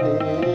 Hare